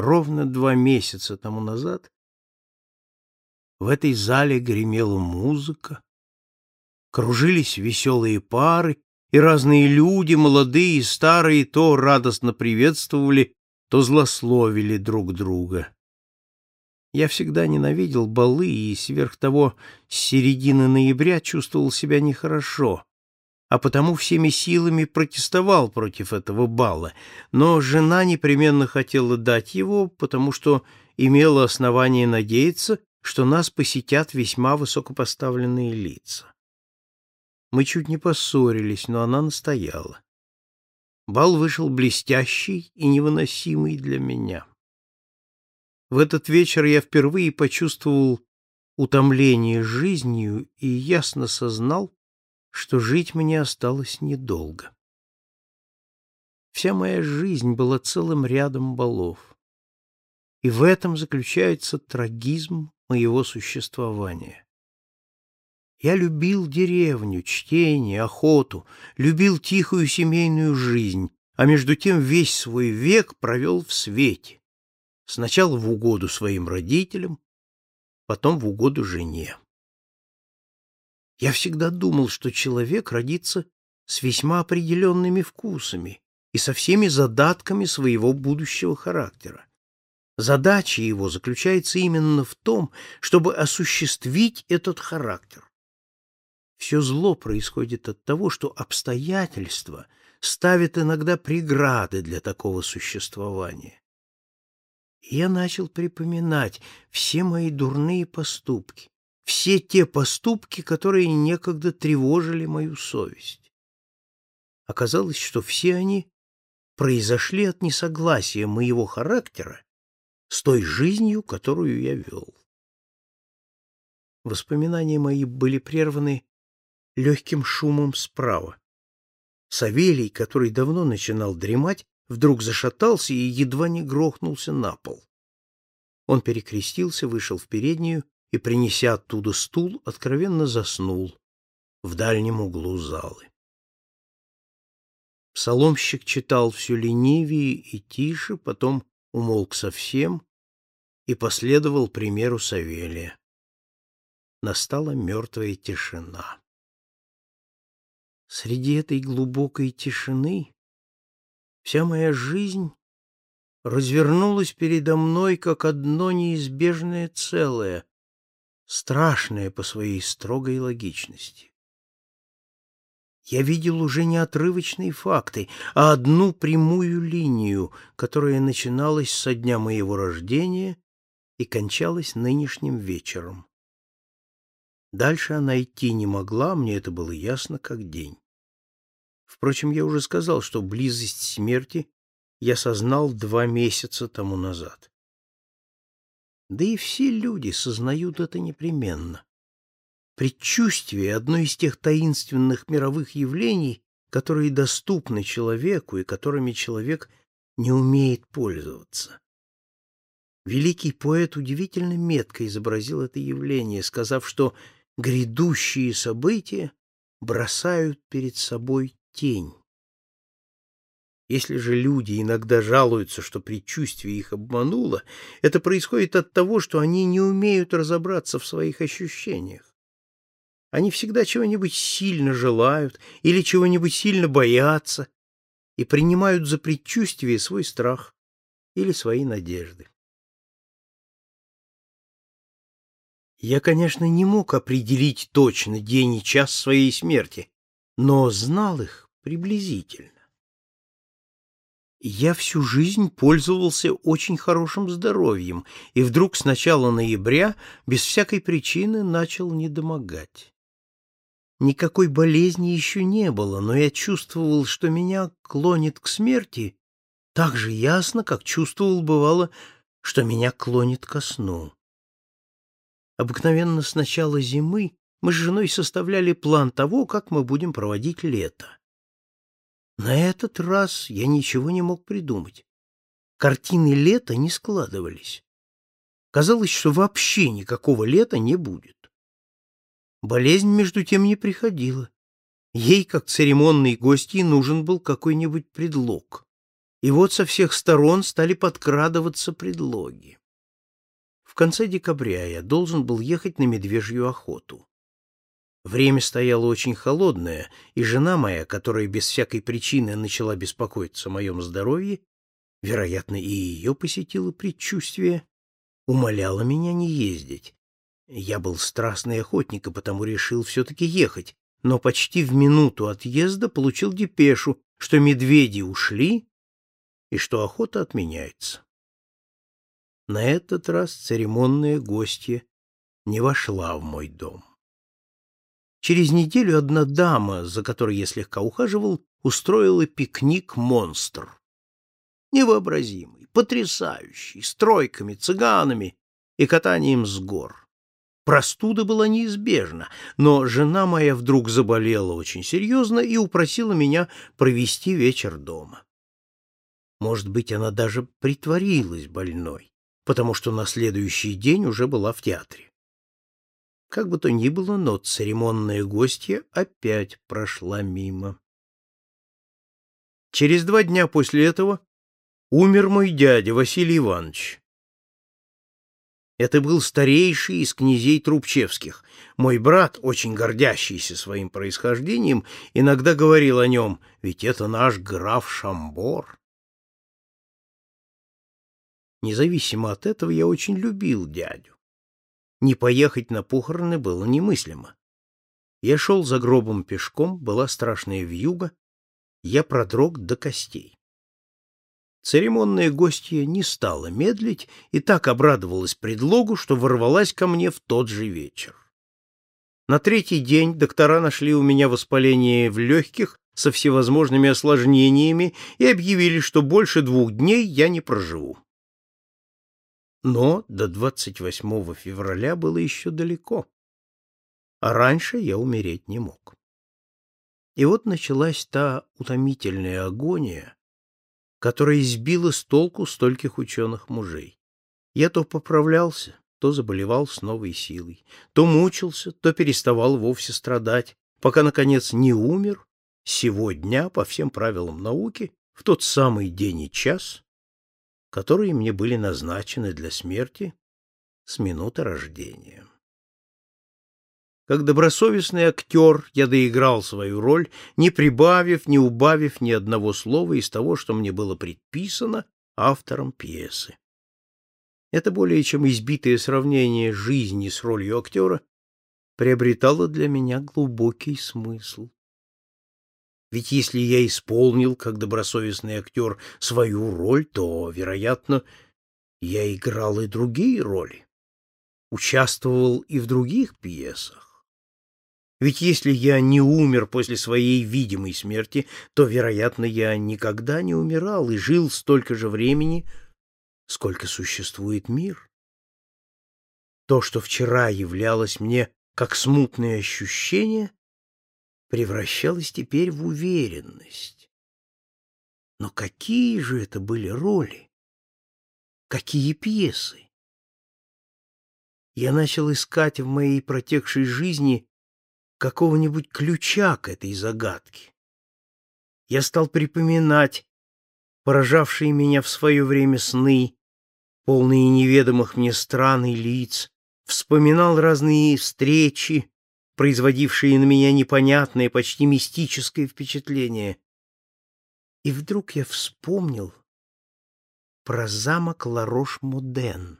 ровно два месяца тому назад в этой зале гремела музыка, кружились веселые пары, и разные люди, молодые и старые, то радостно приветствовали, то злословили друг друга. Я всегда ненавидел балы и, сверх того, с середины ноября чувствовал себя нехорошо, а потому всеми силами протестовал против этого бала, но жена непременно хотела дать его, потому что имела основание надеяться, что нас посетят весьма высокопоставленные лица. Мы чуть не поссорились, но она настояла. Бал вышел блестящий и невыносимый для меня. В этот вечер я впервые почувствовал утомление жизнью и ясно сознал, что жить мне осталось недолго. Вся моя жизнь была целым рядом балов. И в этом заключается трагизм моего существования. Я любил деревню, чтение, охоту, любил тихую семейную жизнь, а между тем весь свой век провел в свете. Сначала в угоду своим родителям, потом в угоду жене. Я всегда думал, что человек родится с весьма определенными вкусами и со всеми задатками своего будущего характера. Задача его заключается именно в том, чтобы осуществить этот характер. Все зло происходит от того, что обстоятельства ставят иногда преграды для такого существования. Я начал припоминать все мои дурные поступки, все те поступки, которые некогда тревожили мою совесть. Оказалось, что все они произошли от несогласия моего характера с той жизнью, которую я вел. Воспоминания мои были прерваны легким шумом справа. Савелий, который давно начинал дремать, вдруг зашатался и едва не грохнулся на пол. Он перекрестился, вышел в переднюю и, принеся оттуда стул, откровенно заснул в дальнем углу залы. Псаломщик читал все ленивее и тише, потом умолк совсем и последовал примеру Савелия. Настала мертвая тишина. Среди этой глубокой тишины вся моя жизнь развернулась передо мной как одно неизбежное целое, страшное по своей строгой логичности. Я видел уже не отрывочные факты, а одну прямую линию, которая начиналась со дня моего рождения и кончалась нынешним вечером. Дальше она идти не могла, мне это было ясно как день. Впрочем, я уже сказал, что близость смерти я сознал два месяца тому назад. Да и все люди сознают это непременно. Предчувствие — одно из тех таинственных мировых явлений, которые доступны человеку и которыми человек не умеет пользоваться. Великий поэт удивительно метко изобразил это явление, сказав, что грядущие события бросают перед собой тень. Если же люди иногда жалуются, что предчувствие их обмануло, это происходит от того, что они не умеют разобраться в своих ощущениях. Они всегда чего-нибудь сильно желают или чего-нибудь сильно боятся и принимают за предчувствие свой страх или свои надежды. Я, конечно, не мог определить точно день и час своей смерти, но знал их приблизительно. Я всю жизнь пользовался очень хорошим здоровьем, и вдруг с начала ноября без всякой причины начал недомогать. Никакой болезни еще не было, но я чувствовал, что меня клонит к смерти так же ясно, как чувствовал, бывало, что меня клонит ко сну. Обыкновенно с начала зимы мы с женой составляли план того, как мы будем проводить лето. На этот раз я ничего не мог придумать. Картины лета не складывались. Казалось, что вообще никакого лета не будет. Болезнь, между тем, не приходила. Ей, как церемонной гостье, нужен был какой-нибудь предлог. И вот со всех сторон стали подкрадываться предлоги. В конце декабря я должен был ехать на медвежью охоту. Время стояло очень холодное, и жена моя, которая без всякой причины начала беспокоиться о моем здоровье, вероятно, и ее посетило предчувствие, умоляла меня не ездить. Я был страстный охотник и потому решил все-таки ехать, но почти в минуту отъезда получил депешу, что медведи ушли и что охота отменяется. На этот раз церемонная гостья не вошла в мой дом. Через неделю одна дама, за которой я слегка ухаживал, устроила пикник-монстр. Невообразимый, потрясающий, с тройками, цыганами и катанием с гор. Простуда была неизбежна, но жена моя вдруг заболела очень серьезно и упросила меня провести вечер дома. Может быть, она даже притворилась больной, потому что на следующий день уже была в театре. Как бы то ни было, но церемонная гостья опять прошла мимо. Через два дня после этого умер мой дядя Василий Иванович. Это был старейший из князей Трубчевских. Мой брат, очень гордящийся своим происхождением, иногда говорил о нем, ведь это наш граф Шамбор. Независимо от этого, я очень любил дядю. Не поехать на похороны было немыслимо. Я шел за гробом пешком, была страшная вьюга, я продрог до костей. Церемонная гостья не стала медлить и так обрадовалась предлогу, что ворвалась ко мне в тот же вечер. На третий день доктора нашли у меня воспаление в легких со всевозможными осложнениями и объявили, что больше двух дней я не проживу. Но до 28 февраля было еще далеко, а раньше я умереть не мог. И вот началась та утомительная агония, которая избила с толку стольких ученых мужей. Я то поправлялся, то заболевал с новой силой, то мучился, то переставал вовсе страдать, пока, наконец, не умер сегодня по всем правилам науки в тот самый день и час, которые мне были назначены для смерти с минуты рождения. Как добросовестный актер я доиграл свою роль, не прибавив, не убавив ни одного слова из того, что мне было предписано автором пьесы. Это более чем избитое сравнение жизни с ролью актера приобретало для меня глубокий смысл. Ведь если я исполнил, как добросовестный актер, свою роль, то, вероятно, я играл и другие роли, участвовал и в других пьесах. Ведь если я не умер после своей видимой смерти, то, вероятно, я никогда не умирал и жил столько же времени, сколько существует мир. То, что вчера являлось мне как смутное ощущение, превращалось теперь в уверенность. Но какие же это были роли? Какие пьесы? Я начал искать в моей протекшей жизни какого-нибудь ключа к этой загадке. Я стал припоминать поражавшие меня в свое время сны, полные неведомых мне стран и лиц, вспоминал разные встречи, производившие на меня непонятное, почти мистическое впечатление. И вдруг я вспомнил про замок Ларош-Муден.